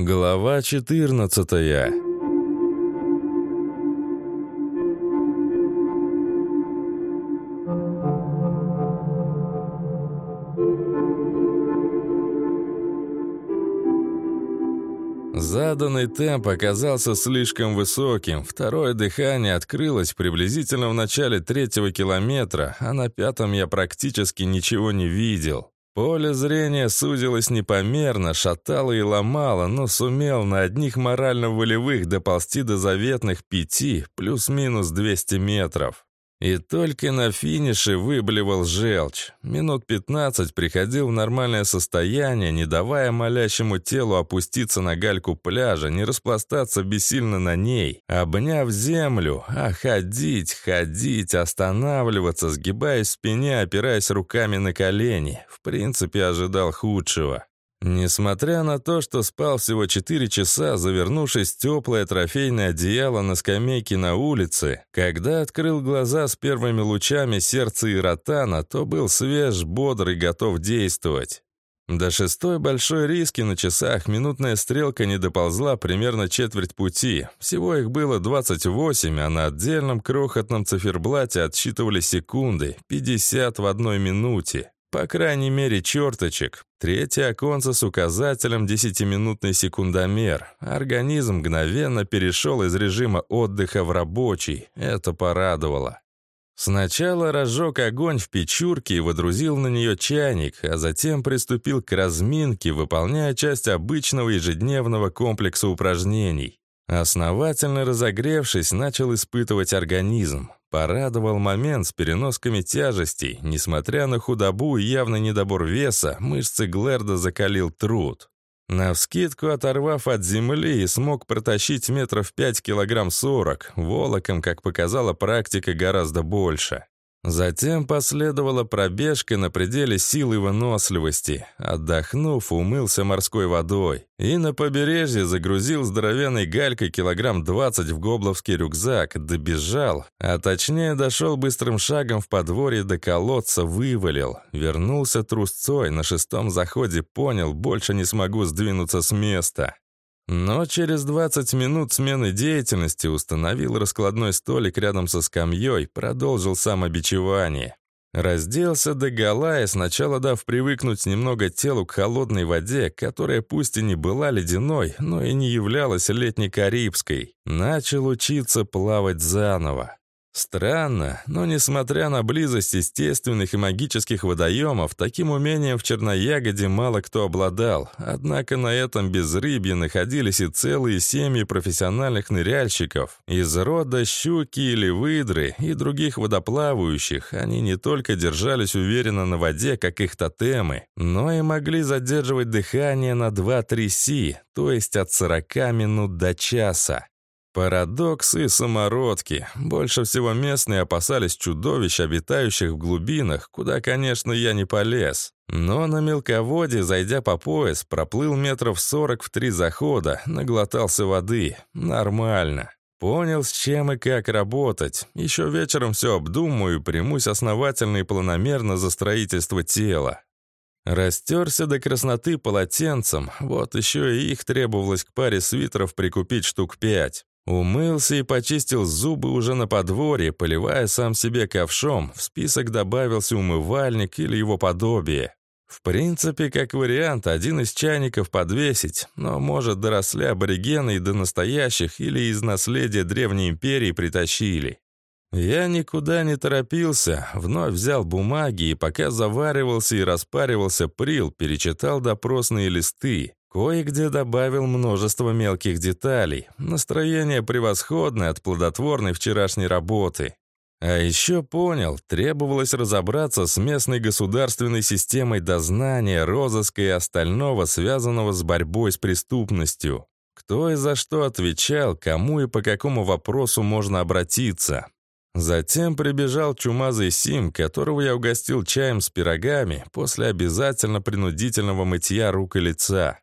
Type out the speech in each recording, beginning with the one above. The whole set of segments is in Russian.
Глава 14 Заданный темп оказался слишком высоким. Второе дыхание открылось приблизительно в начале третьего километра, а на пятом я практически ничего не видел. Поле зрения сузилось непомерно, шатало и ломало, но сумел на одних морально-волевых доползти до заветных пяти, плюс-минус 200 метров. И только на финише выблевал желчь. Минут 15 приходил в нормальное состояние, не давая молящему телу опуститься на гальку пляжа, не распластаться бессильно на ней, обняв землю, а ходить, ходить, останавливаться, сгибаясь в спине, опираясь руками на колени. В принципе, ожидал худшего. Несмотря на то, что спал всего 4 часа, завернувшись в теплое трофейное одеяло на скамейке на улице, когда открыл глаза с первыми лучами сердца и ротана, то был свеж, бодр и готов действовать. До шестой большой риски на часах минутная стрелка не доползла примерно четверть пути. Всего их было 28, а на отдельном крохотном циферблате отсчитывали секунды, 50 в одной минуте. По крайней мере, черточек. Третье оконце с указателем «десятиминутный секундомер». Организм мгновенно перешел из режима отдыха в рабочий. Это порадовало. Сначала разжег огонь в печурке и водрузил на нее чайник, а затем приступил к разминке, выполняя часть обычного ежедневного комплекса упражнений. Основательно разогревшись, начал испытывать организм. Порадовал момент с переносками тяжестей. Несмотря на худобу и явный недобор веса, мышцы Глэрда закалил труд. Навскидку оторвав от земли и смог протащить метров 5 килограмм 40, волоком, как показала практика, гораздо больше. Затем последовала пробежка на пределе сил и выносливости. Отдохнув, умылся морской водой. И на побережье загрузил здоровенной галькой килограмм 20 в гобловский рюкзак, добежал, а точнее дошел быстрым шагом в подворье до колодца, вывалил. Вернулся трусцой, на шестом заходе понял, больше не смогу сдвинуться с места. Но через 20 минут смены деятельности установил раскладной столик рядом со скамьей, продолжил самобичевание. Разделся до гола сначала дав привыкнуть немного телу к холодной воде, которая пусть и не была ледяной, но и не являлась летней карибской, начал учиться плавать заново. Странно, но несмотря на близость естественных и магических водоемов, таким умением в Черноягоде мало кто обладал. Однако на этом безрыбье находились и целые семьи профессиональных ныряльщиков. Из рода щуки или выдры и других водоплавающих они не только держались уверенно на воде, как их тотемы, но и могли задерживать дыхание на 2-3 си, то есть от 40 минут до часа. Парадоксы и самородки. Больше всего местные опасались чудовищ, обитающих в глубинах, куда, конечно, я не полез. Но на мелководье, зайдя по пояс, проплыл метров сорок в три захода, наглотался воды. Нормально. Понял, с чем и как работать. Еще вечером все обдумаю и примусь основательно и планомерно за строительство тела. Растерся до красноты полотенцем, вот еще и их требовалось к паре свитеров прикупить штук пять. Умылся и почистил зубы уже на подворье, поливая сам себе ковшом. В список добавился умывальник или его подобие. В принципе, как вариант, один из чайников подвесить, но, может, доросли аборигены и до настоящих или из наследия Древней Империи притащили. Я никуда не торопился, вновь взял бумаги и пока заваривался и распаривался прил, перечитал допросные листы. Кое-где добавил множество мелких деталей. Настроение превосходное от плодотворной вчерашней работы. А еще понял, требовалось разобраться с местной государственной системой дознания, розыска и остального, связанного с борьбой с преступностью. Кто и за что отвечал, кому и по какому вопросу можно обратиться. Затем прибежал чумазый Сим, которого я угостил чаем с пирогами после обязательно принудительного мытья рук и лица.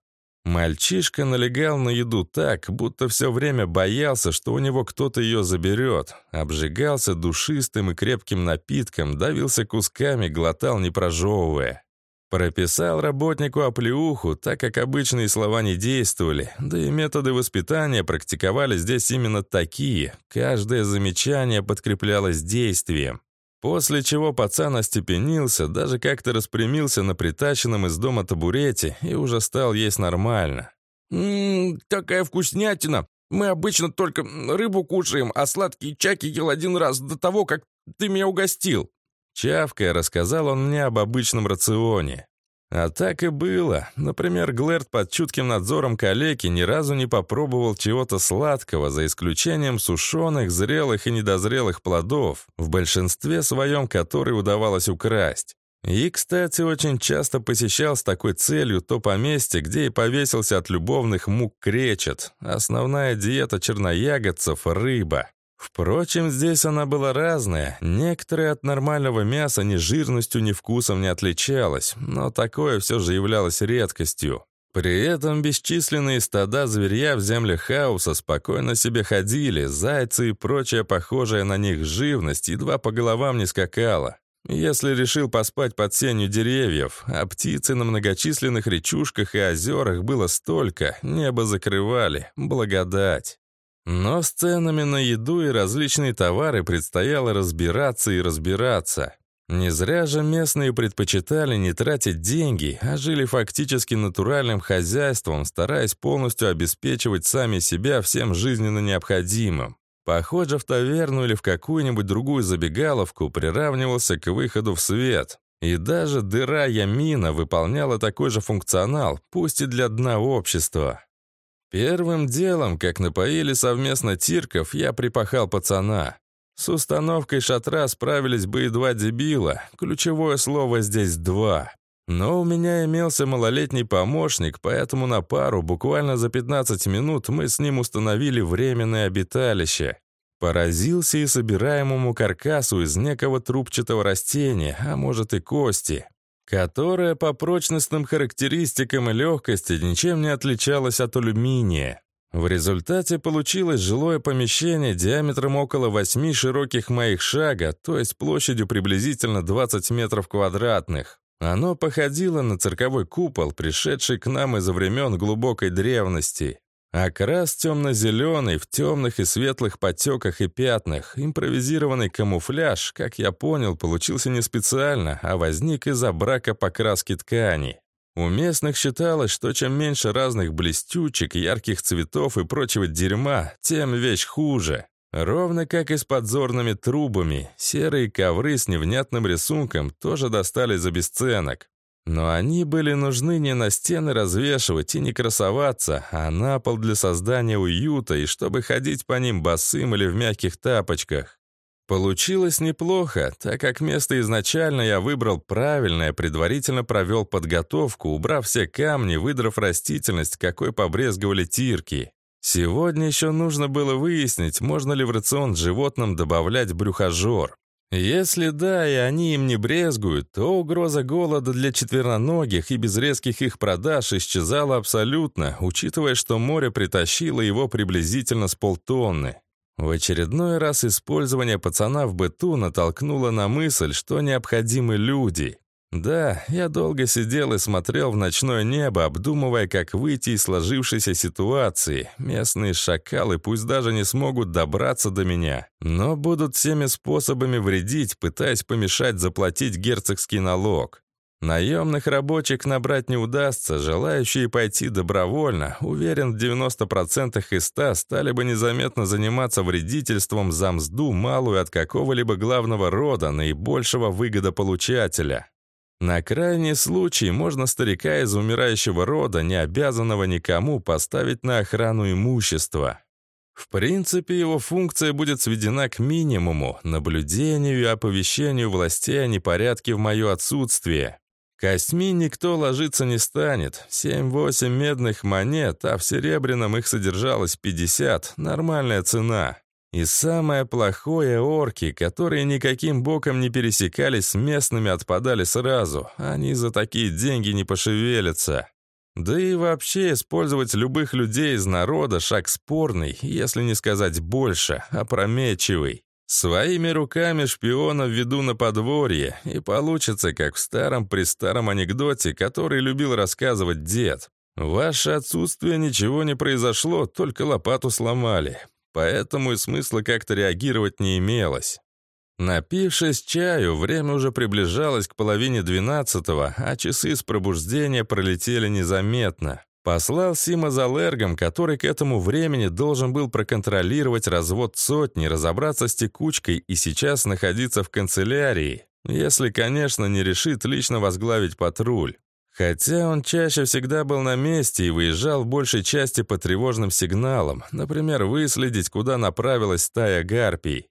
Мальчишка налегал на еду так, будто все время боялся, что у него кто-то ее заберет. Обжигался душистым и крепким напитком, давился кусками, глотал, не прожевывая. Прописал работнику оплеуху, так как обычные слова не действовали, да и методы воспитания практиковали здесь именно такие. Каждое замечание подкреплялось действием. После чего пацан остепенился, даже как-то распрямился на притащенном из дома табурете и уже стал есть нормально. «Ммм, такая вкуснятина! Мы обычно только рыбу кушаем, а сладкие чаки ел один раз до того, как ты меня угостил». Чавкая рассказал он мне об обычном рационе. А так и было. Например, Глэрд под чутким надзором калеки ни разу не попробовал чего-то сладкого, за исключением сушеных, зрелых и недозрелых плодов, в большинстве своем которые удавалось украсть. И, кстати, очень часто посещал с такой целью то поместье, где и повесился от любовных мук кречет. Основная диета черноягодцев — рыба. Впрочем, здесь она была разная. Некоторые от нормального мяса ни жирностью, ни вкусом не отличалась, но такое все же являлось редкостью. При этом бесчисленные стада зверья в землях хаоса спокойно себе ходили, зайцы и прочая похожая на них живность едва по головам не скакала. Если решил поспать под сенью деревьев, а птицы на многочисленных речушках и озерах было столько, небо закрывали, благодать. Но с ценами на еду и различные товары предстояло разбираться и разбираться. Не зря же местные предпочитали не тратить деньги, а жили фактически натуральным хозяйством, стараясь полностью обеспечивать сами себя всем жизненно необходимым. Похоже, в таверну или в какую-нибудь другую забегаловку приравнивался к выходу в свет. И даже дыра Ямина выполняла такой же функционал, пусть и для дна общества. Первым делом, как напоили совместно тирков, я припахал пацана. С установкой шатра справились бы и два дебила, ключевое слово здесь «два». Но у меня имелся малолетний помощник, поэтому на пару, буквально за 15 минут, мы с ним установили временное обиталище. Поразился и собираемому каркасу из некого трубчатого растения, а может и кости которая по прочностным характеристикам и легкости ничем не отличалась от алюминия. В результате получилось жилое помещение диаметром около 8 широких моих шага, то есть площадью приблизительно 20 метров квадратных. Оно походило на цирковой купол, пришедший к нам из времен глубокой древности. Окрас темно-зеленый, в темных и светлых потеках и пятнах. Импровизированный камуфляж, как я понял, получился не специально, а возник из-за брака покраски ткани. У местных считалось, что чем меньше разных блестючек, ярких цветов и прочего дерьма, тем вещь хуже. Ровно как и с подзорными трубами, серые ковры с невнятным рисунком тоже достали за бесценок. Но они были нужны не на стены развешивать и не красоваться, а на пол для создания уюта и чтобы ходить по ним босым или в мягких тапочках. Получилось неплохо, так как место изначально я выбрал правильное, предварительно провел подготовку, убрав все камни, выдрав растительность, какой побрезговали тирки. Сегодня еще нужно было выяснить, можно ли в рацион животным добавлять брюхожор. Если да, и они им не брезгуют, то угроза голода для четвероногих и без резких их продаж исчезала абсолютно, учитывая, что море притащило его приблизительно с полтонны. В очередной раз использование пацана в быту натолкнуло на мысль, что необходимы люди. Да, я долго сидел и смотрел в ночное небо, обдумывая, как выйти из сложившейся ситуации. Местные шакалы пусть даже не смогут добраться до меня, но будут всеми способами вредить, пытаясь помешать заплатить герцогский налог. Наемных рабочих набрать не удастся, желающие пойти добровольно, уверен, в 90% из 100 стали бы незаметно заниматься вредительством за мзду малую от какого-либо главного рода, наибольшего выгодополучателя. На крайний случай можно старика из умирающего рода, не обязанного никому, поставить на охрану имущества. В принципе, его функция будет сведена к минимуму, наблюдению и оповещению властей о непорядке в мое отсутствие. Костьми никто ложиться не станет. 7-8 медных монет, а в серебряном их содержалось 50. Нормальная цена. И самое плохое — орки, которые никаким боком не пересекались с местными, отпадали сразу. Они за такие деньги не пошевелятся. Да и вообще использовать любых людей из народа — шаг спорный, если не сказать больше, опрометчивый. Своими руками шпиона введу на подворье, и получится, как в старом-престаром анекдоте, который любил рассказывать дед. Ваше отсутствие ничего не произошло, только лопату сломали. Поэтому и смысла как-то реагировать не имелось. Напившись чаю, время уже приближалось к половине двенадцатого, а часы с пробуждения пролетели незаметно. Послал Сима за Лергом, который к этому времени должен был проконтролировать развод сотни, разобраться с текучкой и сейчас находиться в канцелярии, если, конечно, не решит лично возглавить патруль. Хотя он чаще всегда был на месте и выезжал в большей части по тревожным сигналам, например, выследить, куда направилась стая гарпий.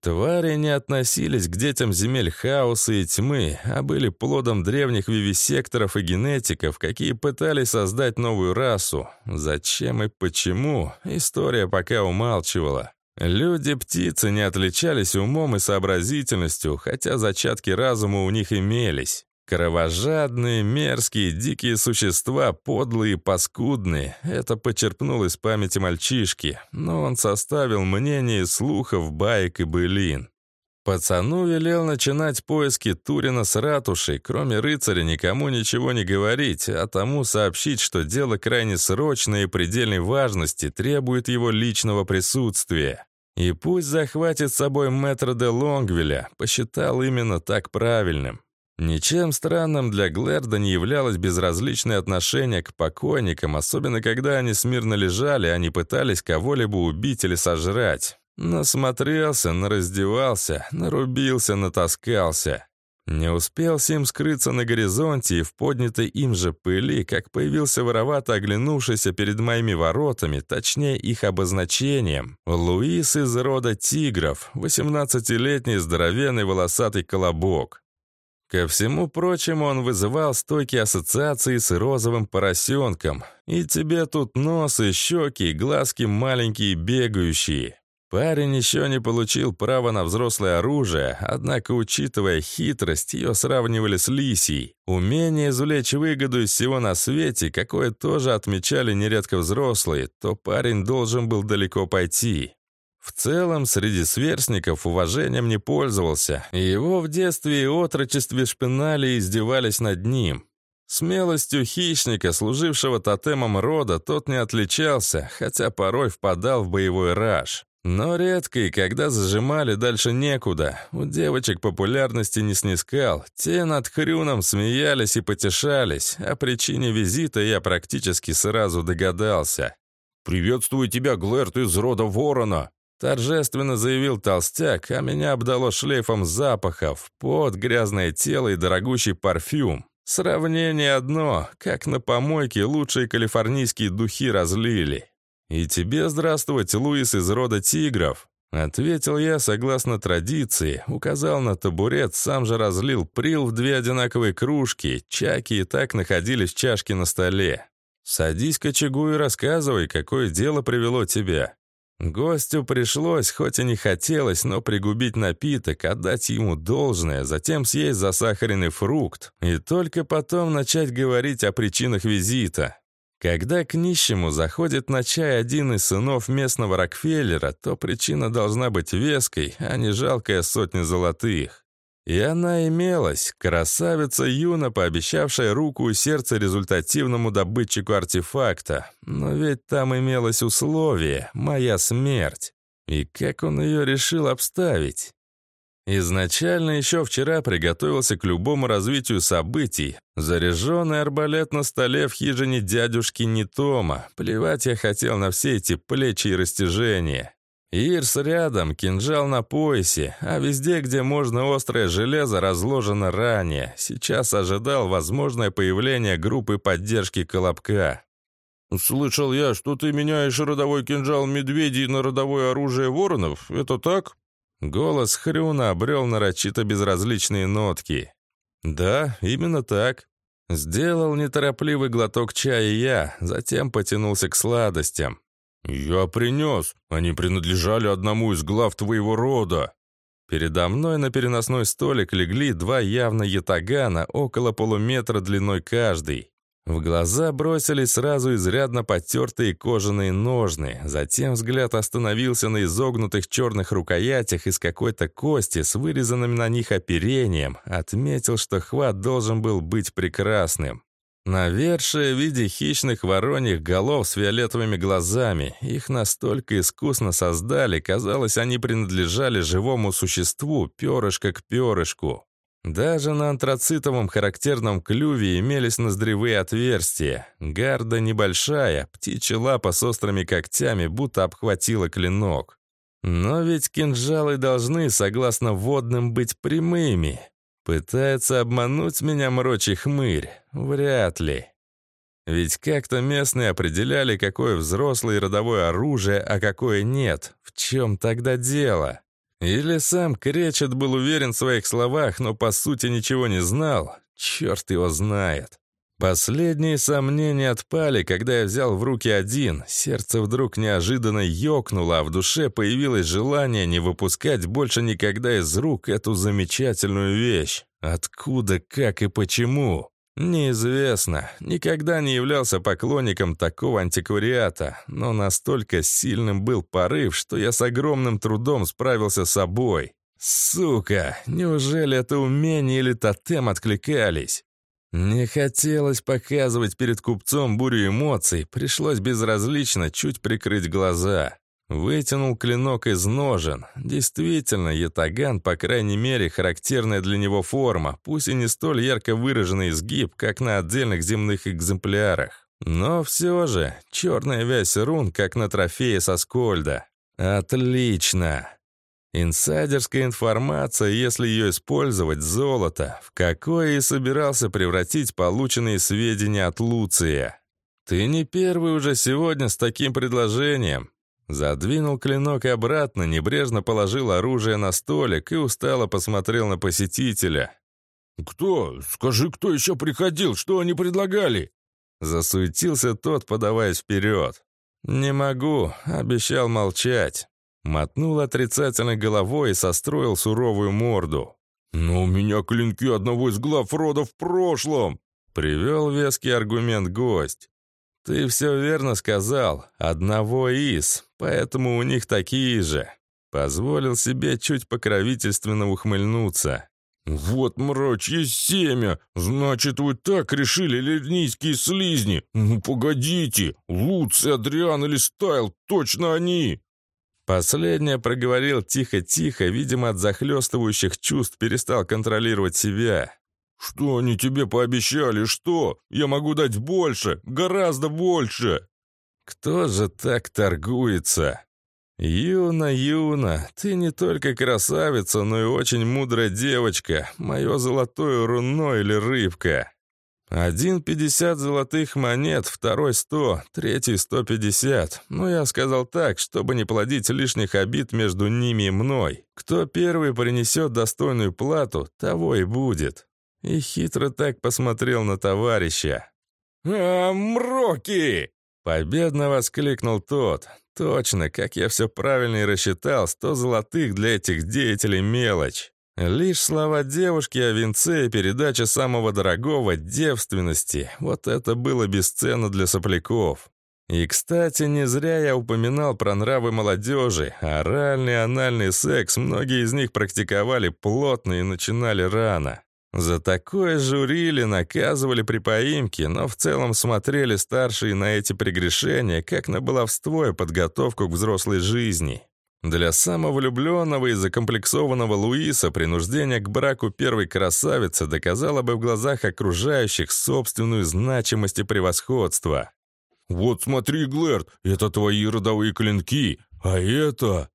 Твари не относились к детям земель хаоса и тьмы, а были плодом древних вивисекторов и генетиков, какие пытались создать новую расу. Зачем и почему, история пока умалчивала. Люди-птицы не отличались умом и сообразительностью, хотя зачатки разума у них имелись. Кровожадные, мерзкие, дикие существа, подлые и паскудные. Это почерпнул из памяти мальчишки, но он составил мнение слухов, баек и былин. Пацану велел начинать поиски Турина с ратушей, кроме рыцаря никому ничего не говорить, а тому сообщить, что дело крайне срочное и предельной важности, требует его личного присутствия. И пусть захватит с собой мэтра де Лонгвилля, посчитал именно так правильным. Ничем странным для Глэрда не являлось безразличное отношение к покойникам, особенно когда они смирно лежали, а не пытались кого-либо убить или сожрать. Насмотрелся, нараздевался, нарубился, натаскался. Не успел Сим скрыться на горизонте и в поднятой им же пыли, как появился воровато оглянувшийся перед моими воротами, точнее их обозначением. Луис из рода тигров, 18-летний здоровенный волосатый колобок. Ко всему прочему, он вызывал стойкие ассоциации с розовым поросенком. И тебе тут нос и щеки, и глазки маленькие бегающие. Парень еще не получил права на взрослое оружие, однако, учитывая хитрость, ее сравнивали с лисией. Умение извлечь выгоду из всего на свете, какое тоже отмечали нередко взрослые, то парень должен был далеко пойти. В целом, среди сверстников уважением не пользовался, его в детстве и отрочестве шпинали и издевались над ним. Смелостью хищника, служившего тотемом рода, тот не отличался, хотя порой впадал в боевой раж. Но редко и когда зажимали, дальше некуда. У девочек популярности не снискал. Те над Хрюном смеялись и потешались. О причине визита я практически сразу догадался. «Приветствую тебя, Глэрт, из рода Ворона!» Торжественно заявил толстяк, а меня обдало шлейфом запахов, под грязное тело и дорогущий парфюм. Сравнение одно, как на помойке лучшие калифорнийские духи разлили. «И тебе здравствовать, Луис из рода тигров», — ответил я согласно традиции, указал на табурет, сам же разлил прил в две одинаковые кружки, чаки и так находились чашки на столе. «Садись к очагу и рассказывай, какое дело привело тебя». Гостю пришлось, хоть и не хотелось, но пригубить напиток, отдать ему должное, затем съесть засахаренный фрукт и только потом начать говорить о причинах визита. Когда к нищему заходит на чай один из сынов местного Рокфеллера, то причина должна быть веской, а не жалкая сотня золотых. И она имелась, красавица Юна, пообещавшая руку и сердце результативному добытчику артефакта. Но ведь там имелось условие — моя смерть. И как он ее решил обставить? Изначально еще вчера приготовился к любому развитию событий. Заряженный арбалет на столе в хижине дядюшки Нитома. Плевать я хотел на все эти плечи и растяжения. Ирс рядом, кинжал на поясе, а везде, где можно острое железо, разложено ранее. Сейчас ожидал возможное появление группы поддержки Колобка. «Слышал я, что ты меняешь родовой кинжал медведей на родовое оружие воронов. Это так?» Голос Хрюна обрел нарочито безразличные нотки. «Да, именно так». Сделал неторопливый глоток чая я, затем потянулся к сладостям. «Я принес. Они принадлежали одному из глав твоего рода». Передо мной на переносной столик легли два явно ятагана, около полуметра длиной каждый. В глаза бросились сразу изрядно потертые кожаные ножны. Затем взгляд остановился на изогнутых черных рукоятях из какой-то кости с вырезанным на них оперением. Отметил, что хват должен был быть прекрасным. Навершие в виде хищных вороньих голов с фиолетовыми глазами. Их настолько искусно создали, казалось, они принадлежали живому существу, перышко к перышку. Даже на антрацитовом характерном клюве имелись ноздревые отверстия. Гарда небольшая, птичья лапа с острыми когтями будто обхватила клинок. Но ведь кинжалы должны, согласно водным, быть прямыми. Пытается обмануть меня мрочий хмырь? Вряд ли. Ведь как-то местные определяли, какое взрослое родовое оружие, а какое нет. В чем тогда дело? Или сам Кречет был уверен в своих словах, но по сути ничего не знал? Черт его знает. Последние сомнения отпали, когда я взял в руки один. Сердце вдруг неожиданно ёкнуло, а в душе появилось желание не выпускать больше никогда из рук эту замечательную вещь. Откуда, как и почему? Неизвестно. Никогда не являлся поклонником такого антиквариата, но настолько сильным был порыв, что я с огромным трудом справился с собой. Сука, неужели это умение или тотем откликались? Не хотелось показывать перед купцом бурю эмоций, пришлось безразлично чуть прикрыть глаза. Вытянул клинок из ножен. Действительно, ятаган, по крайней мере, характерная для него форма, пусть и не столь ярко выраженный изгиб, как на отдельных земных экземплярах. Но все же, черная вязь рун, как на трофее со Скольда. Отлично! Инсайдерская информация, если ее использовать, золото, в какое и собирался превратить полученные сведения от Луция. Ты не первый уже сегодня с таким предложением. Задвинул клинок обратно, небрежно положил оружие на столик и устало посмотрел на посетителя. «Кто? Скажи, кто еще приходил? Что они предлагали?» Засуетился тот, подаваясь вперед. «Не могу», — обещал молчать. Мотнул отрицательной головой и состроил суровую морду. «Но у меня клинки одного из глав рода в прошлом!» Привел веский аргумент гость. «Ты все верно сказал. Одного из, поэтому у них такие же». Позволил себе чуть покровительственно ухмыльнуться. «Вот мрачье семя! Значит, вы так решили, лирнийские слизни? Ну, погодите! Луций, Адриан или Стайл, точно они!» Последнее проговорил тихо-тихо, видимо, от захлестывающих чувств перестал контролировать себя. «Что они тебе пообещали? Что? Я могу дать больше, гораздо больше!» «Кто же так торгуется?» «Юна, Юна, ты не только красавица, но и очень мудрая девочка, мое золотое руно или рыбка. Один пятьдесят золотых монет, второй сто, третий сто пятьдесят. Ну, я сказал так, чтобы не плодить лишних обид между ними и мной. Кто первый принесет достойную плату, того и будет». И хитро так посмотрел на товарища. «А, мроки!» Победно воскликнул тот. Точно, как я все правильно и рассчитал, сто золотых для этих деятелей мелочь. Лишь слова девушки о венце и передача самого дорогого — девственности. Вот это было бесценно для сопляков. И, кстати, не зря я упоминал про нравы молодежи. Оральный и анальный секс многие из них практиковали плотно и начинали рано. За такое журили, наказывали при поимке, но в целом смотрели старшие на эти прегрешения, как на баловство и подготовку к взрослой жизни. Для самовлюбленного и закомплексованного Луиса принуждение к браку первой красавицы доказало бы в глазах окружающих собственную значимость и превосходство. «Вот смотри, Глэрд, это твои родовые клинки, а это...»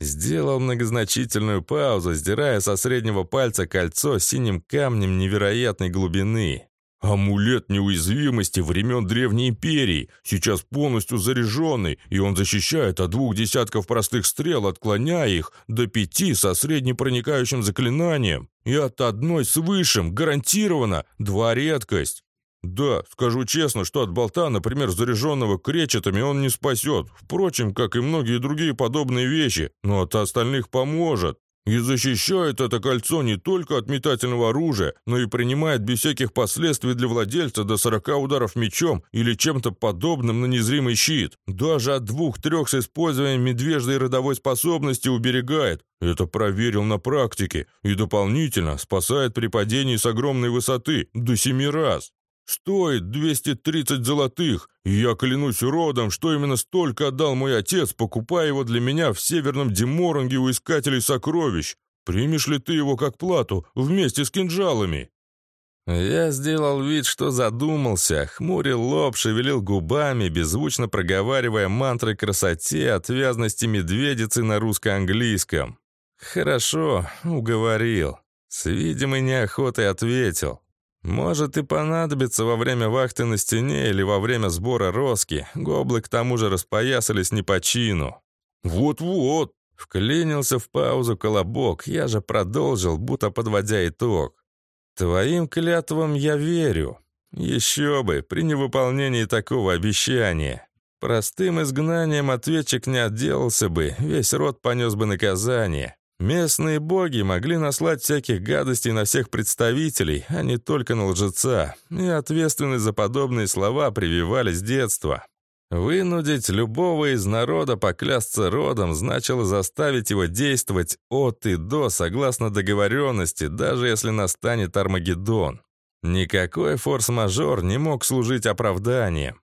Сделал многозначительную паузу, сдирая со среднего пальца кольцо синим камнем невероятной глубины. «Амулет неуязвимости времен Древней Империи, сейчас полностью заряженный, и он защищает от двух десятков простых стрел, отклоняя их до пяти со среднепроникающим заклинанием, и от одной с высшим, гарантированно, два редкость. Да, скажу честно, что от болта, например, заряженного кречетами, он не спасет. Впрочем, как и многие другие подобные вещи, но от остальных поможет. И защищает это кольцо не только от метательного оружия, но и принимает без всяких последствий для владельца до 40 ударов мечом или чем-то подобным на незримый щит. Даже от двух-трех с использованием медвежьей родовой способности уберегает. Это проверил на практике. И дополнительно спасает при падении с огромной высоты до семи раз. Стоит 230 золотых, я клянусь родом, что именно столько отдал мой отец, покупая его для меня в северном Деморанге у искателей сокровищ. Примешь ли ты его как плату вместе с кинжалами?» Я сделал вид, что задумался, хмурил лоб, шевелил губами, беззвучно проговаривая мантры красоте, отвязности медведицы на русско-английском. «Хорошо, уговорил». С видимой неохотой ответил. Может и понадобится во время вахты на стене или во время сбора роски. Гоблы к тому же распоясались не по чину. Вот-вот. Вклинился в паузу колобок, я же продолжил, будто подводя итог. Твоим клятвам я верю. Еще бы, при невыполнении такого обещания. Простым изгнанием ответчик не отделался бы, весь род понес бы наказание. Местные боги могли наслать всяких гадостей на всех представителей, а не только на лжеца, и ответственность за подобные слова прививали с детства. Вынудить любого из народа поклясться родом значило заставить его действовать от и до согласно договоренности, даже если настанет Армагеддон. Никакой форс-мажор не мог служить оправданием.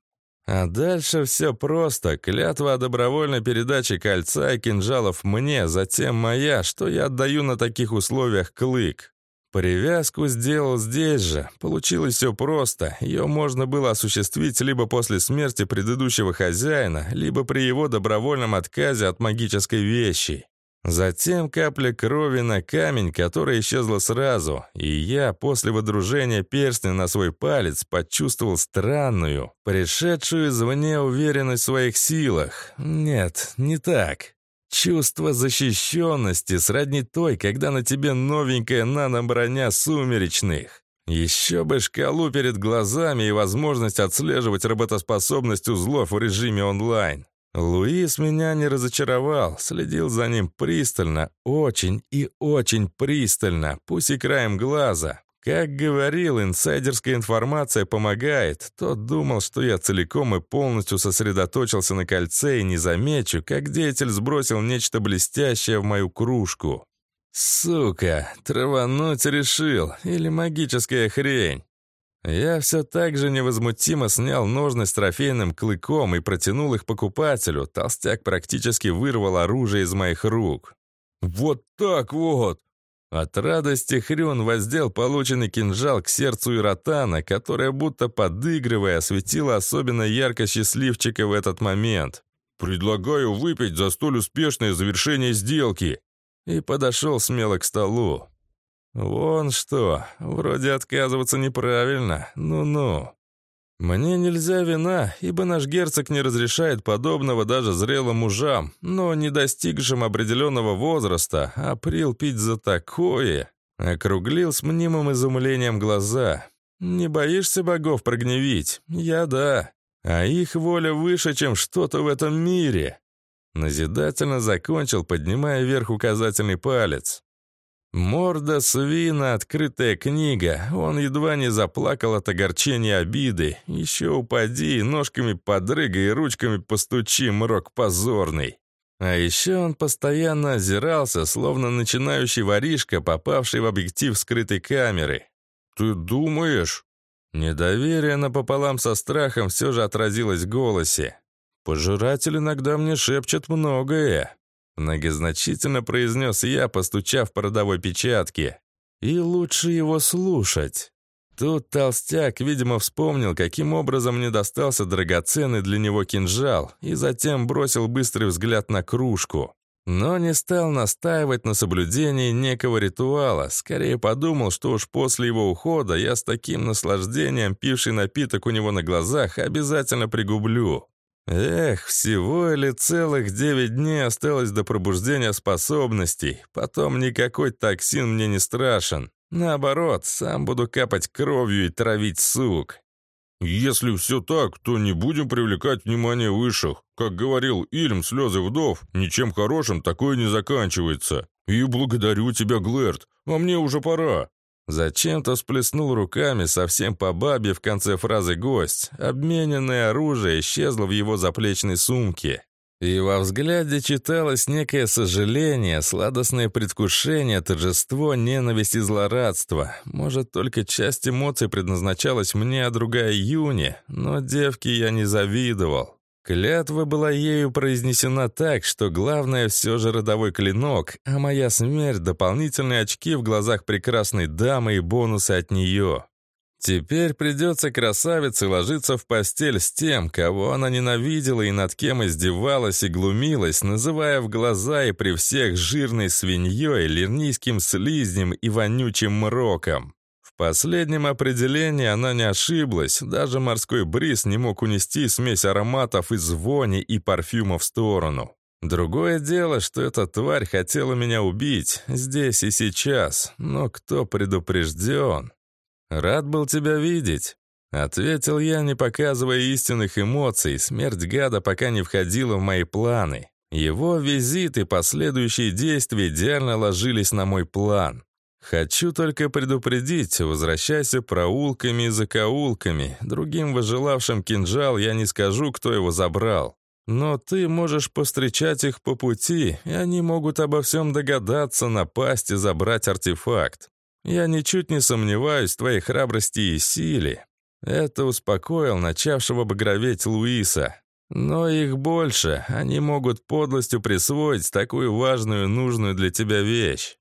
А дальше все просто. Клятва о добровольной передаче кольца и кинжалов мне, затем моя, что я отдаю на таких условиях клык. Привязку сделал здесь же. Получилось все просто. Ее можно было осуществить либо после смерти предыдущего хозяина, либо при его добровольном отказе от магической вещи. Затем капля крови на камень, которая исчезла сразу, и я после водружения перстня на свой палец почувствовал странную, пришедшую извне уверенность в своих силах. Нет, не так. Чувство защищенности сродни той, когда на тебе новенькая нано-броня сумеречных. Еще бы шкалу перед глазами и возможность отслеживать работоспособность узлов в режиме онлайн. Луис меня не разочаровал, следил за ним пристально, очень и очень пристально, пусть и краем глаза. Как говорил, инсайдерская информация помогает. Тот думал, что я целиком и полностью сосредоточился на кольце и не замечу, как деятель сбросил нечто блестящее в мою кружку. Сука, травануть решил, или магическая хрень. Я все так же невозмутимо снял ножны с трофейным клыком и протянул их покупателю. Толстяк практически вырвал оружие из моих рук. «Вот так вот!» От радости Хрюн воздел полученный кинжал к сердцу Иротана, которая, будто подыгрывая, осветила особенно ярко счастливчика в этот момент. «Предлагаю выпить за столь успешное завершение сделки!» И подошел смело к столу. «Вон что, вроде отказываться неправильно, ну-ну». «Мне нельзя вина, ибо наш герцог не разрешает подобного даже зрелым мужам, но не достигшим определенного возраста, април пить за такое...» Округлил с мнимым изумлением глаза. «Не боишься богов прогневить? Я да. А их воля выше, чем что-то в этом мире». Назидательно закончил, поднимая вверх указательный палец. Морда свина, открытая книга. Он едва не заплакал от огорчения обиды. Еще упади, ножками подрыгай ручками постучи, мрок позорный. А еще он постоянно озирался, словно начинающий воришка, попавший в объектив скрытой камеры. «Ты думаешь?» Недоверие напополам со страхом все же отразилось в голосе. «Пожиратель иногда мне шепчет многое». Многозначительно произнес я, постучав по родовой печатке. И лучше его слушать. Тут толстяк, видимо, вспомнил, каким образом мне достался драгоценный для него кинжал, и затем бросил быстрый взгляд на кружку. Но не стал настаивать на соблюдении некого ритуала, скорее подумал, что уж после его ухода я с таким наслаждением, пивший напиток у него на глазах, обязательно пригублю. Эх, всего или целых девять дней осталось до пробуждения способностей. Потом никакой токсин мне не страшен. Наоборот, сам буду капать кровью и травить сук. Если все так, то не будем привлекать внимание высших. Как говорил Ильм, слезы вдов, ничем хорошим такое не заканчивается. «И благодарю тебя, Глэрт, а мне уже пора». Зачем-то сплеснул руками совсем по бабе в конце фразы «гость». Обмененное оружие исчезло в его заплечной сумке. И во взгляде читалось некое сожаление, сладостное предвкушение, торжество, ненависть и злорадство. Может, только часть эмоций предназначалась мне, а другая Юне, но девке я не завидовал. Клятва была ею произнесена так, что главное все же родовой клинок, а моя смерть — дополнительные очки в глазах прекрасной дамы и бонусы от нее. Теперь придется красавице ложиться в постель с тем, кого она ненавидела и над кем издевалась и глумилась, называя в глаза и при всех жирной свиньей, лирнийским слизнем и вонючим мроком последнем определении она не ошиблась, даже морской бриз не мог унести смесь ароматов из вони и парфюма в сторону. Другое дело, что эта тварь хотела меня убить, здесь и сейчас, но кто предупрежден? «Рад был тебя видеть», — ответил я, не показывая истинных эмоций, смерть гада пока не входила в мои планы. Его визит и последующие действия идеально ложились на мой план. Хочу только предупредить, возвращайся проулками и закоулками. Другим выжелавшим кинжал я не скажу, кто его забрал. Но ты можешь повстречать их по пути, и они могут обо всем догадаться, напасть и забрать артефакт. Я ничуть не сомневаюсь в твоей храбрости и силе. Это успокоил начавшего багроветь Луиса. Но их больше, они могут подлостью присвоить такую важную и нужную для тебя вещь.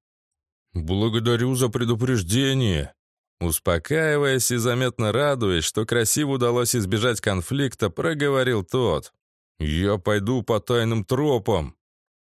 «Благодарю за предупреждение». Успокаиваясь и заметно радуясь, что красиво удалось избежать конфликта, проговорил тот. «Я пойду по тайным тропам».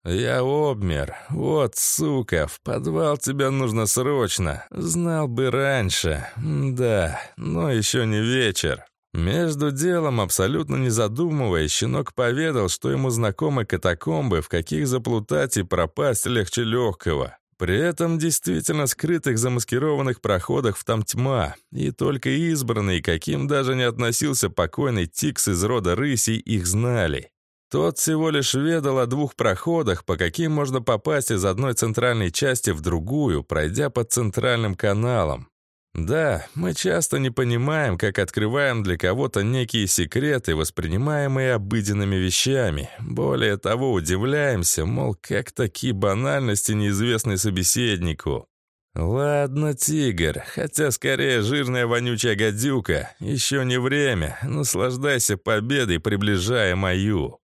«Я обмер. Вот, сука, в подвал тебя нужно срочно. Знал бы раньше. Да, но еще не вечер». Между делом, абсолютно не задумываясь, щенок поведал, что ему знакомы катакомбы, в каких заплутать и пропасть легче легкого. При этом действительно скрытых замаскированных проходах в там тьма, и только избранные, каким даже не относился покойный Тикс из рода рысей, их знали. Тот всего лишь ведал о двух проходах, по каким можно попасть из одной центральной части в другую, пройдя под центральным каналом. Да, мы часто не понимаем, как открываем для кого-то некие секреты, воспринимаемые обыденными вещами. Более того, удивляемся, мол, как такие банальности неизвестны собеседнику. «Ладно, тигр, хотя скорее жирная вонючая гадюка. Еще не время. Наслаждайся победой, приближая мою».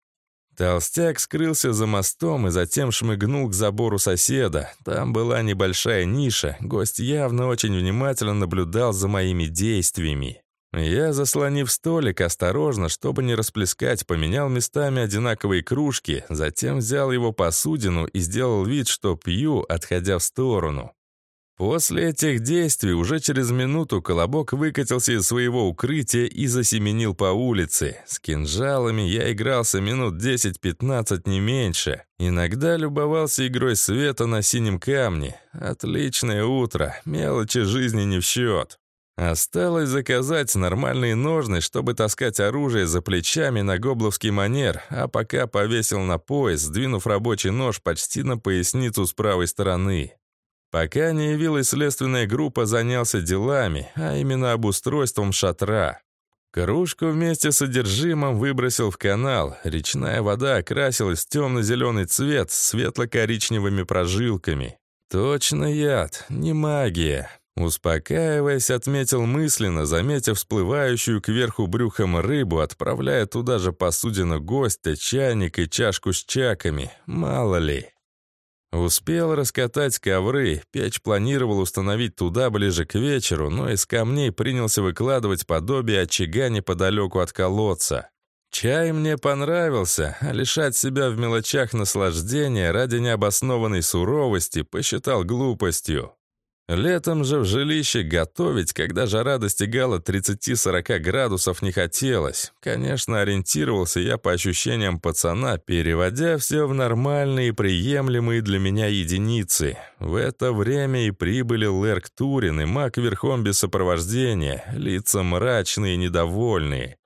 Толстяк скрылся за мостом и затем шмыгнул к забору соседа. Там была небольшая ниша, гость явно очень внимательно наблюдал за моими действиями. Я, заслонив столик, осторожно, чтобы не расплескать, поменял местами одинаковые кружки, затем взял его посудину и сделал вид, что пью, отходя в сторону. После этих действий уже через минуту Колобок выкатился из своего укрытия и засеменил по улице. С кинжалами я игрался минут 10-15, не меньше. Иногда любовался игрой света на синем камне. Отличное утро, мелочи жизни не в счет. Осталось заказать нормальные ножны, чтобы таскать оружие за плечами на гобловский манер, а пока повесил на пояс, сдвинув рабочий нож почти на поясницу с правой стороны. Пока не явилась следственная группа, занялся делами, а именно обустройством шатра. Кружку вместе с содержимым выбросил в канал. Речная вода окрасилась в темно-зеленый цвет с светло-коричневыми прожилками. Точно яд, не магия. Успокаиваясь, отметил мысленно, заметив всплывающую кверху брюхом рыбу, отправляя туда же посудину гостя, чайник и чашку с чаками. Мало ли. Успел раскатать ковры, печь планировал установить туда ближе к вечеру, но из камней принялся выкладывать подобие очага неподалеку от колодца. Чай мне понравился, а лишать себя в мелочах наслаждения ради необоснованной суровости посчитал глупостью. Летом же в жилище готовить, когда жара достигала 30-40 градусов, не хотелось. Конечно, ориентировался я по ощущениям пацана, переводя все в нормальные и приемлемые для меня единицы. В это время и прибыли Лерк Турин и маг верхом без сопровождения, лица мрачные и недовольные.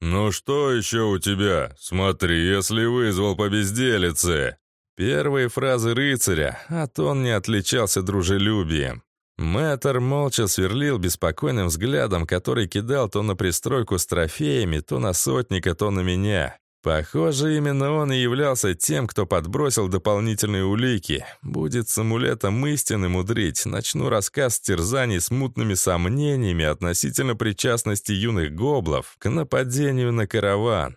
«Ну что еще у тебя? Смотри, если вызвал по безделице!» Первые фразы рыцаря, а то он не отличался дружелюбием. Мэтр молча сверлил беспокойным взглядом, который кидал то на пристройку с трофеями, то на сотника, то на меня. Похоже, именно он и являлся тем, кто подбросил дополнительные улики. Будет с амулетом истины мудрить, начну рассказ терзаний с мутными сомнениями относительно причастности юных гоблов к нападению на караван.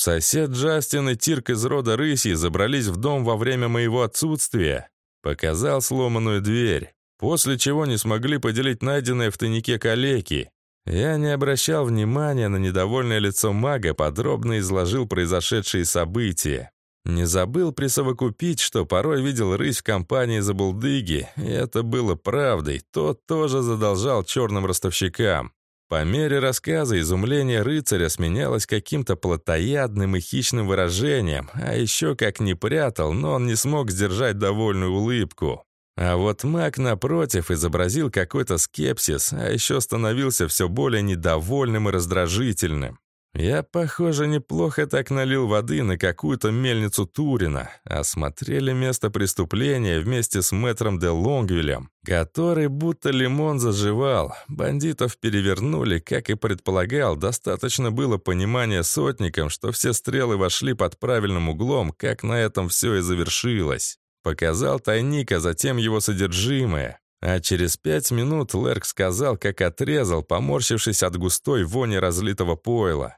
Сосед Джастин и Тирк из рода Рыси забрались в дом во время моего отсутствия. Показал сломанную дверь, после чего не смогли поделить найденное в тайнике калеки. Я не обращал внимания на недовольное лицо мага, подробно изложил произошедшие события. Не забыл присовокупить, что порой видел рысь в компании забулдыги, и это было правдой, тот тоже задолжал черным ростовщикам. По мере рассказа изумление рыцаря сменялось каким-то плотоядным и хищным выражением, а еще как не прятал, но он не смог сдержать довольную улыбку. А вот маг, напротив, изобразил какой-то скепсис, а еще становился все более недовольным и раздражительным. Я, похоже, неплохо так налил воды на какую-то мельницу Турина, осмотрели место преступления вместе с мэтром де Лонгвилем, который будто лимон заживал. Бандитов перевернули, как и предполагал, достаточно было понимания сотникам, что все стрелы вошли под правильным углом, как на этом все и завершилось. Показал тайник, а затем его содержимое. А через пять минут Лерк сказал, как отрезал, поморщившись от густой вони разлитого пойла.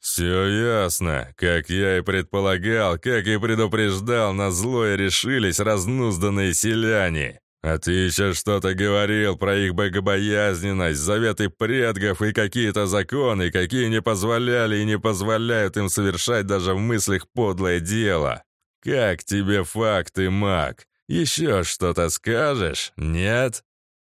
«Все ясно. Как я и предполагал, как и предупреждал, на злое решились разнузданные селяне. А ты еще что-то говорил про их богобоязненность, заветы предков и какие-то законы, какие не позволяли и не позволяют им совершать даже в мыслях подлое дело. «Как тебе факты, маг? Еще что-то скажешь? Нет?»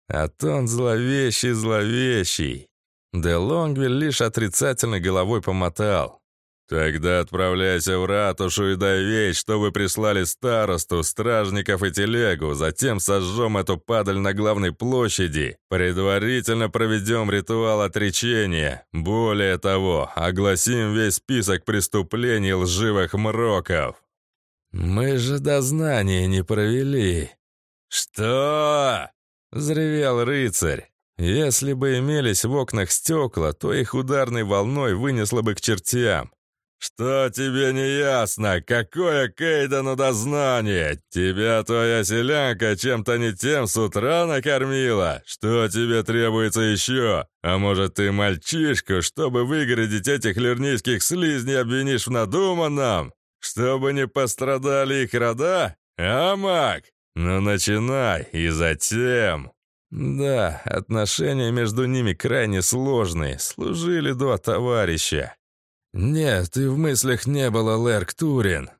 А тон зловещий-зловещий. Де Лонгвиль лишь отрицательно головой помотал. «Тогда отправляйся в ратушу и дай весть, чтобы прислали старосту, стражников и телегу, затем сожжем эту падаль на главной площади, предварительно проведем ритуал отречения. Более того, огласим весь список преступлений лживых мроков». «Мы же дознание не провели». «Что?» — взревел рыцарь. «Если бы имелись в окнах стекла, то их ударной волной вынесло бы к чертям». «Что тебе не ясно? Какое Кейдану дознание? Тебя твоя селянка чем-то не тем с утра накормила? Что тебе требуется еще? А может, ты мальчишку, чтобы выгородить этих лирнийских слизней, обвинишь в надуманном?» Чтобы не пострадали их рода? А, маг? Ну, начинай, и затем...» «Да, отношения между ними крайне сложные, служили два товарища». «Нет, и в мыслях не было Лерк Турин».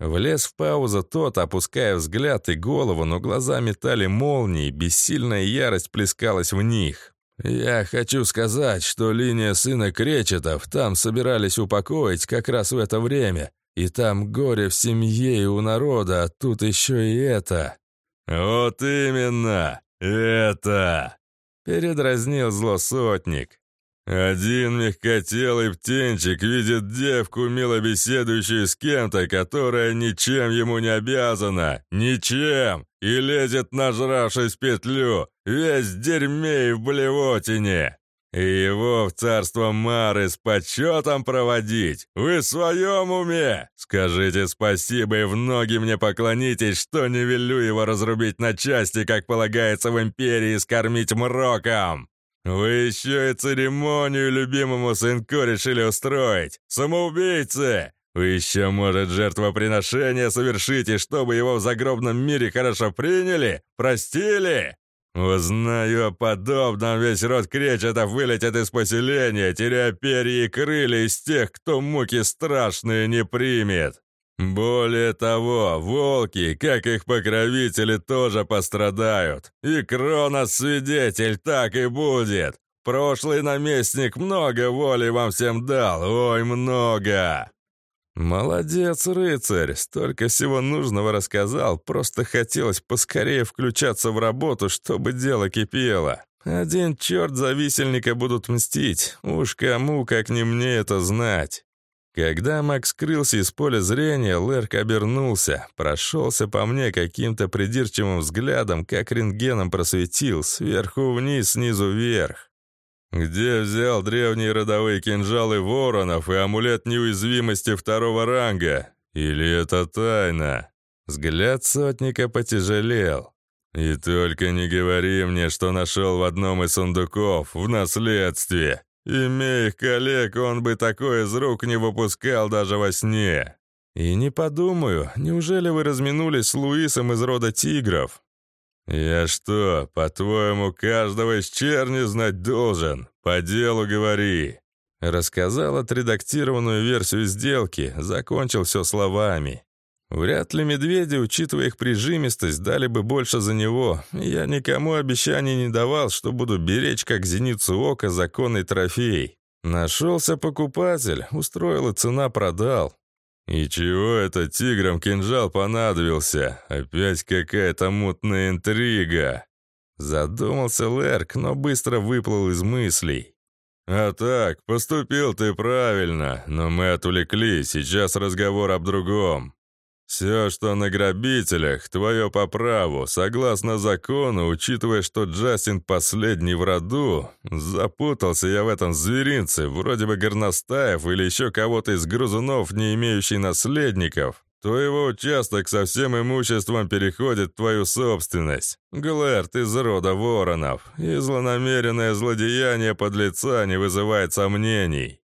Влез в паузу тот, опуская взгляд и голову, но глаза метали молнии, бессильная ярость плескалась в них. «Я хочу сказать, что линия сына Кречетов там собирались упокоить как раз в это время, и там горе в семье и у народа, а тут еще и это». «Вот именно! Это!» Передразнил злосотник. «Один мягкотелый птенчик видит девку, мило беседующую с кем-то, которая ничем ему не обязана. Ничем! И лезет, нажравшись петлю, весь в дерьме и в блевотине. И его в царство Мары с почетом проводить? Вы в своем уме? Скажите спасибо и в ноги мне поклонитесь, что не велю его разрубить на части, как полагается в империи, и скормить мроком. Вы еще и церемонию любимому сынку решили устроить. Самоубийцы! Вы еще, может, жертвоприношение совершите, чтобы его в загробном мире хорошо приняли? Простили? «Узнаю о подобном, весь род кречетов вылетят из поселения, теряя перья и крылья из тех, кто муки страшные не примет. Более того, волки, как их покровители, тоже пострадают. И Кронос свидетель, так и будет. Прошлый наместник много воли вам всем дал, ой, много!» «Молодец, рыцарь! Столько всего нужного рассказал, просто хотелось поскорее включаться в работу, чтобы дело кипело. Один черт за висельника будут мстить, уж кому, как не мне это знать». Когда Макс скрылся из поля зрения, Лерк обернулся, прошелся по мне каким-то придирчивым взглядом, как рентгеном просветил, сверху вниз, снизу вверх. «Где взял древние родовые кинжалы воронов и амулет неуязвимости второго ранга? Или это тайна?» Взгляд сотника потяжелел. «И только не говори мне, что нашел в одном из сундуков, в наследстве. Имея их коллег, он бы такое из рук не выпускал даже во сне. И не подумаю, неужели вы разминулись с Луисом из рода тигров? Я что, по-твоему, каждого из черни знать должен? По делу говори. Рассказал отредактированную версию сделки, закончил все словами. Вряд ли медведи, учитывая их прижимистость, дали бы больше за него. Я никому обещаний не давал, что буду беречь как зеницу ока законный трофей. Нашелся покупатель, устроил и цена продал. И чего это тиграм кинжал понадобился? Опять какая-то мутная интрига. Задумался Лерк, но быстро выплыл из мыслей. «А так, поступил ты правильно, но мы отвлеклись, сейчас разговор об другом. «Все, что на грабителях, твое по праву, согласно закону, учитывая, что Джастин последний в роду. Запутался я в этом зверинце, вроде бы горностаев или еще кого-то из грузунов, не имеющий наследников. То его участок со всем имуществом переходит в твою собственность. Глэрт из рода воронов. И злонамеренное злодеяние подлеца не вызывает сомнений».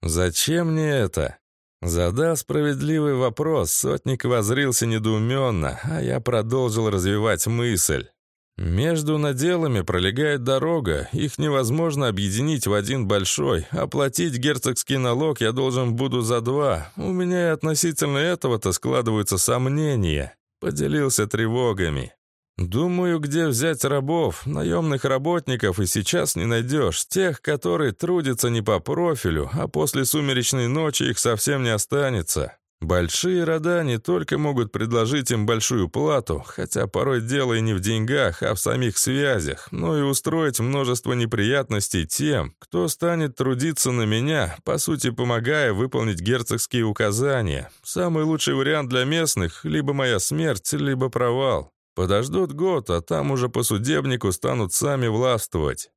«Зачем мне это?» Задав справедливый вопрос, сотник возрился недоуменно, а я продолжил развивать мысль. Между наделами пролегает дорога, их невозможно объединить в один большой. Оплатить герцогский налог я должен буду за два. У меня и относительно этого-то складываются сомнения. Поделился тревогами. «Думаю, где взять рабов, наемных работников и сейчас не найдешь. Тех, которые трудятся не по профилю, а после сумеречной ночи их совсем не останется. Большие рода не только могут предложить им большую плату, хотя порой дело и не в деньгах, а в самих связях, но и устроить множество неприятностей тем, кто станет трудиться на меня, по сути помогая выполнить герцогские указания. Самый лучший вариант для местных – либо моя смерть, либо провал. Подождут год, а там уже по судебнику станут сами властвовать.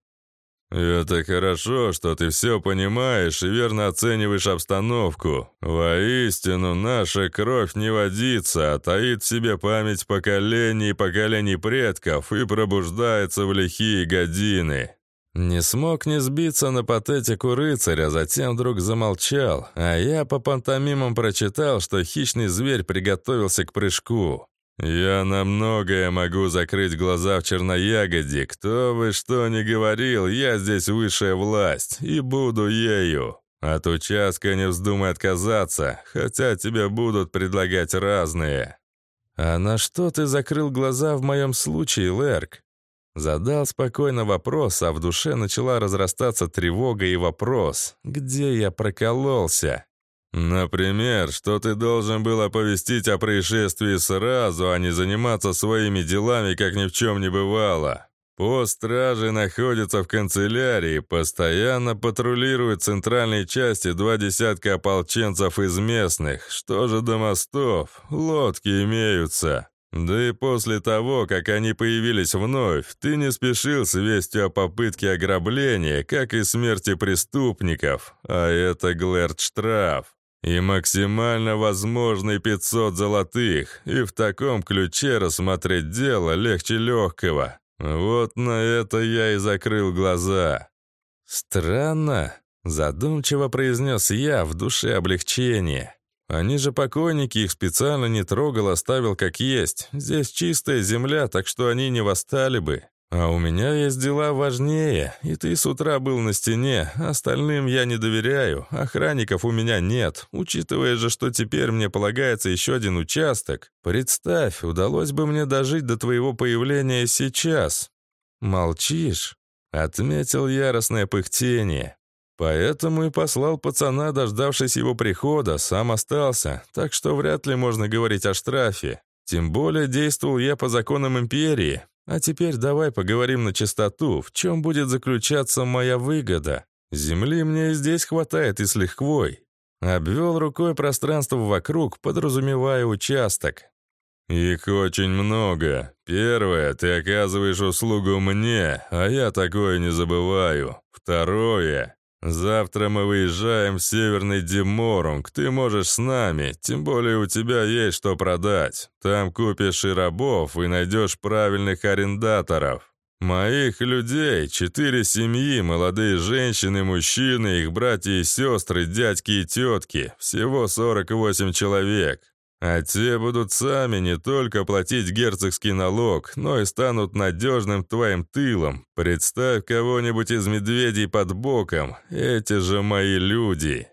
«Это хорошо, что ты все понимаешь и верно оцениваешь обстановку. Воистину, наша кровь не водится, а таит в себе память поколений и поколений предков и пробуждается в лихие годины». Не смог не сбиться на патетику рыцаря, затем вдруг замолчал, а я по пантомимам прочитал, что хищный зверь приготовился к прыжку. «Я на многое могу закрыть глаза в черноягоде. Кто бы что ни говорил, я здесь высшая власть и буду ею. От участка не вздумай отказаться, хотя тебе будут предлагать разные». «А на что ты закрыл глаза в моем случае, Лерк?» Задал спокойно вопрос, а в душе начала разрастаться тревога и вопрос, где я прокололся. «Например, что ты должен был оповестить о происшествии сразу, а не заниматься своими делами, как ни в чем не бывало. Пост стражи находится в канцелярии, постоянно патрулируют центральной части два десятка ополченцев из местных. Что же до мостов? Лодки имеются. Да и после того, как они появились вновь, ты не спешил с вестью о попытке ограбления, как и смерти преступников. А это Глэрд штраф. И максимально возможный 500 золотых, и в таком ключе рассмотреть дело легче легкого. Вот на это я и закрыл глаза. «Странно», — задумчиво произнес я, в душе облегчение. «Они же покойники, их специально не трогал, оставил как есть. Здесь чистая земля, так что они не восстали бы. «А у меня есть дела важнее, и ты с утра был на стене, остальным я не доверяю, охранников у меня нет, учитывая же, что теперь мне полагается еще один участок. Представь, удалось бы мне дожить до твоего появления сейчас». «Молчишь?» — отметил яростное пыхтение. Поэтому и послал пацана, дождавшись его прихода, сам остался, так что вряд ли можно говорить о штрафе. Тем более действовал я по законам империи, а теперь давай поговорим на чистоту, в чем будет заключаться моя выгода. Земли мне и здесь хватает и с лихвой. Обвел рукой пространство вокруг, подразумевая участок. «Их очень много. Первое, ты оказываешь услугу мне, а я такое не забываю. Второе, завтра мы выезжаем в Северный Деморунг, ты можешь с нами, тем более у тебя есть что продать. Там купишь и рабов, и найдешь правильных арендаторов. Моих людей, четыре семьи, молодые женщины, мужчины, их братья и сестры, дядьки и тетки, всего 48 человек. А те будут сами не только платить герцогский налог, но и станут надежным твоим тылом. Представь кого-нибудь из медведей под боком. Эти же мои люди.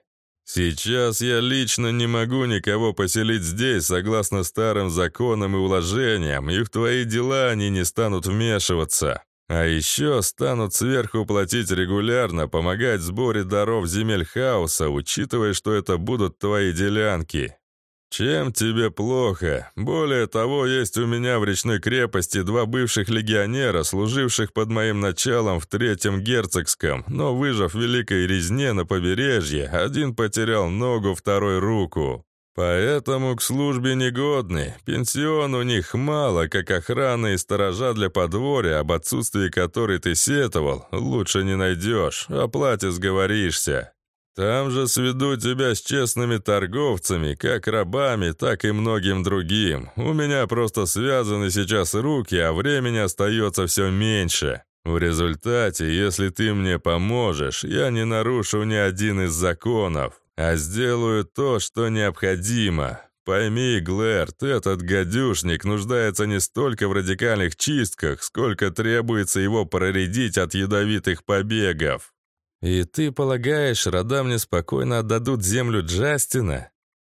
Сейчас я лично не могу никого поселить здесь, согласно старым законам и уложениям, и в твои дела они не станут вмешиваться. А еще станут сверху платить регулярно, помогать в сборе даров земель хаоса, учитывая, что это будут твои делянки. «Чем тебе плохо? Более того, есть у меня в речной крепости два бывших легионера, служивших под моим началом в Третьем Герцогском, но выжив в Великой Резне на побережье, один потерял ногу, второй руку. Поэтому к службе негодны. Пенсион у них мало, как охрана и сторожа для подворья, об отсутствии которой ты сетовал, лучше не найдешь, о плате сговоришься. Там же сведу тебя с честными торговцами, как рабами, так и многим другим. У меня просто связаны сейчас руки, а времени остается все меньше. В результате, если ты мне поможешь, я не нарушу ни один из законов, а сделаю то, что необходимо. Пойми, Глэрт, этот гадюшник нуждается не столько в радикальных чистках, сколько требуется его проредить от ядовитых побегов. «И ты полагаешь, рода мне спокойно отдадут землю Джастина?»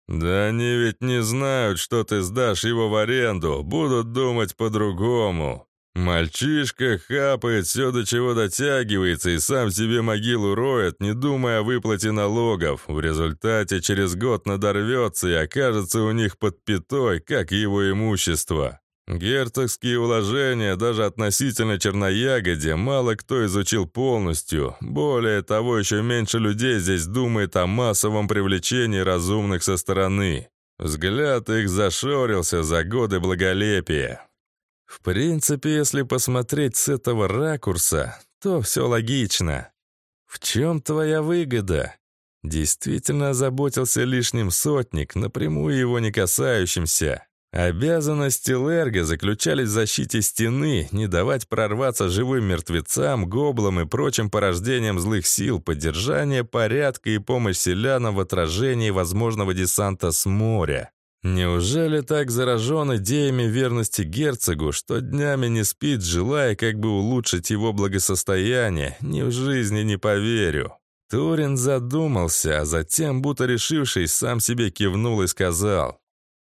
«Да они ведь не знают, что ты сдашь его в аренду, будут думать по-другому. Мальчишка хапает все, до чего дотягивается, и сам себе могилу роет, не думая о выплате налогов. В результате через год надорвется и окажется у них под пятой, как его имущество. Герцогские уложения даже относительно черноягоде мало кто изучил полностью. Более того, еще меньше людей здесь думает о массовом привлечении разумных со стороны. Взгляд их зашорился за годы благолепия. В принципе, если посмотреть с этого ракурса, то все логично. В чем твоя выгода? Действительно озаботился лишним сотник, напрямую его не касающимся. Обязанности Лерга заключались в защите стены, не давать прорваться живым мертвецам, гоблам и прочим порождениям злых сил, поддержание порядка и помощь селянам в отражении возможного десанта с моря. Неужели так заражен идеями верности герцогу, что днями не спит, желая как бы улучшить его благосостояние? Ни в жизни не поверю. Турин задумался, а затем, будто решившись, сам себе кивнул и сказал.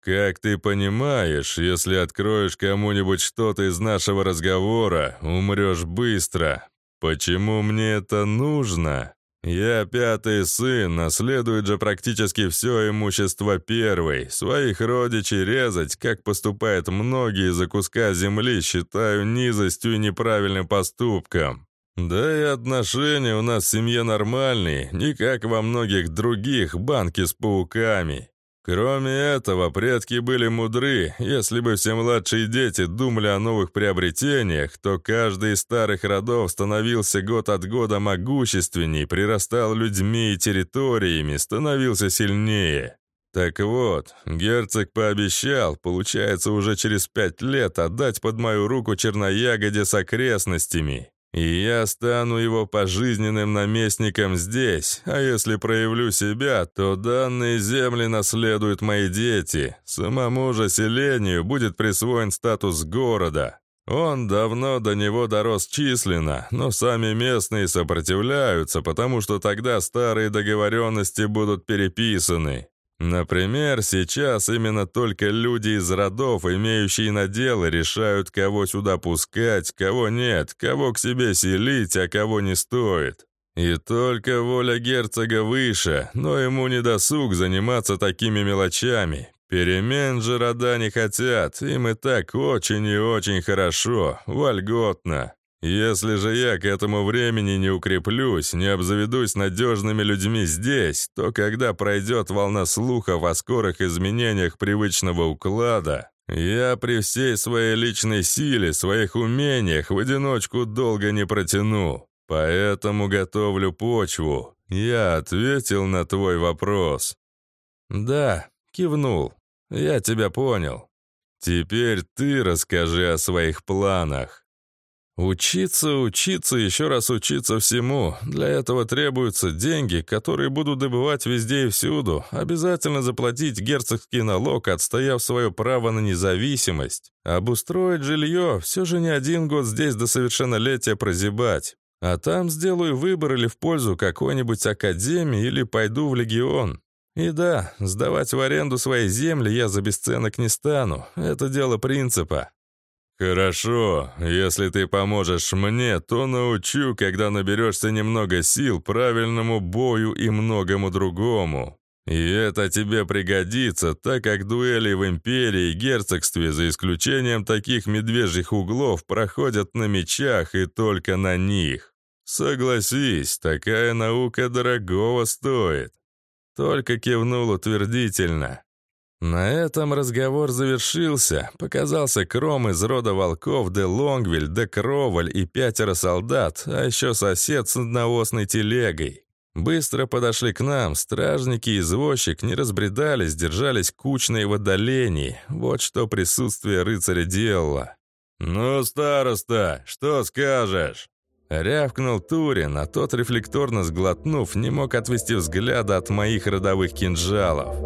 «Как ты понимаешь, если откроешь кому-нибудь что-то из нашего разговора, умрешь быстро. Почему мне это нужно? Я пятый сын, наследует же практически все имущество первой. Своих родичей резать, как поступают многие за куска земли, считаю низостью и неправильным поступком. Да и отношения у нас в семье нормальные, не как во многих других банки с пауками. Кроме этого, предки были мудры. Если бы все младшие дети думали о новых приобретениях, то каждый из старых родов становился год от года могущественней, прирастал людьми и территориями, становился сильнее. Так вот, герцог пообещал, получается, уже через пять лет отдать под мою руку черноягоде с окрестностями. И я стану его пожизненным наместником здесь, а если проявлю себя, то данные земли наследуют мои дети. Самому же селению будет присвоен статус города. Он давно до него дорос численно, но сами местные сопротивляются, потому что тогда старые договоренности будут переписаны. Например, сейчас именно только люди из родов, имеющие наделы, решают, кого сюда пускать, кого нет, кого к себе селить, а кого не стоит. И только воля герцога выше, но ему не досуг заниматься такими мелочами. Перемен же рода не хотят, им и так очень и очень хорошо, вольготно. Если же я к этому времени не укреплюсь, не обзаведусь надежными людьми здесь, то когда пройдет волна слухов о скорых изменениях привычного уклада, я при всей своей личной силе, своих умениях в одиночку долго не протяну. Поэтому готовлю почву. Я ответил на твой вопрос. Да, кивнул. Я тебя понял. Теперь ты расскажи о своих планах. Учиться, учиться, еще раз учиться всему. Для этого требуются деньги, которые буду добывать везде и всюду. Обязательно заплатить герцогский налог, отстояв свое право на независимость. Обустроить жилье, все же не один год здесь до совершеннолетия прозябать. А там сделаю выбор или в пользу какой-нибудь академии, или пойду в легион. И да, сдавать в аренду свои земли я за бесценок не стану. Это дело принципа. «Хорошо, если ты поможешь мне, то научу, когда наберешься немного сил, правильному бою и многому другому. И это тебе пригодится, так как дуэли в империи и герцогстве, за исключением таких медвежьих углов, проходят на мечах и только на них. Согласись, такая наука дорогого стоит». Только кивнул утвердительно. На этом разговор завершился. Показался Кром из рода волков, де Лонгвиль, де Кроваль и пятеро солдат, а еще сосед с одновозной телегой. Быстро подошли к нам, стражники и извозчик не разбредались, держались кучно и в отдалении. Вот что присутствие рыцаря делало. «Ну, староста, что скажешь?» Рявкнул Турин, а тот, рефлекторно сглотнув, не мог отвести взгляда от моих родовых кинжалов.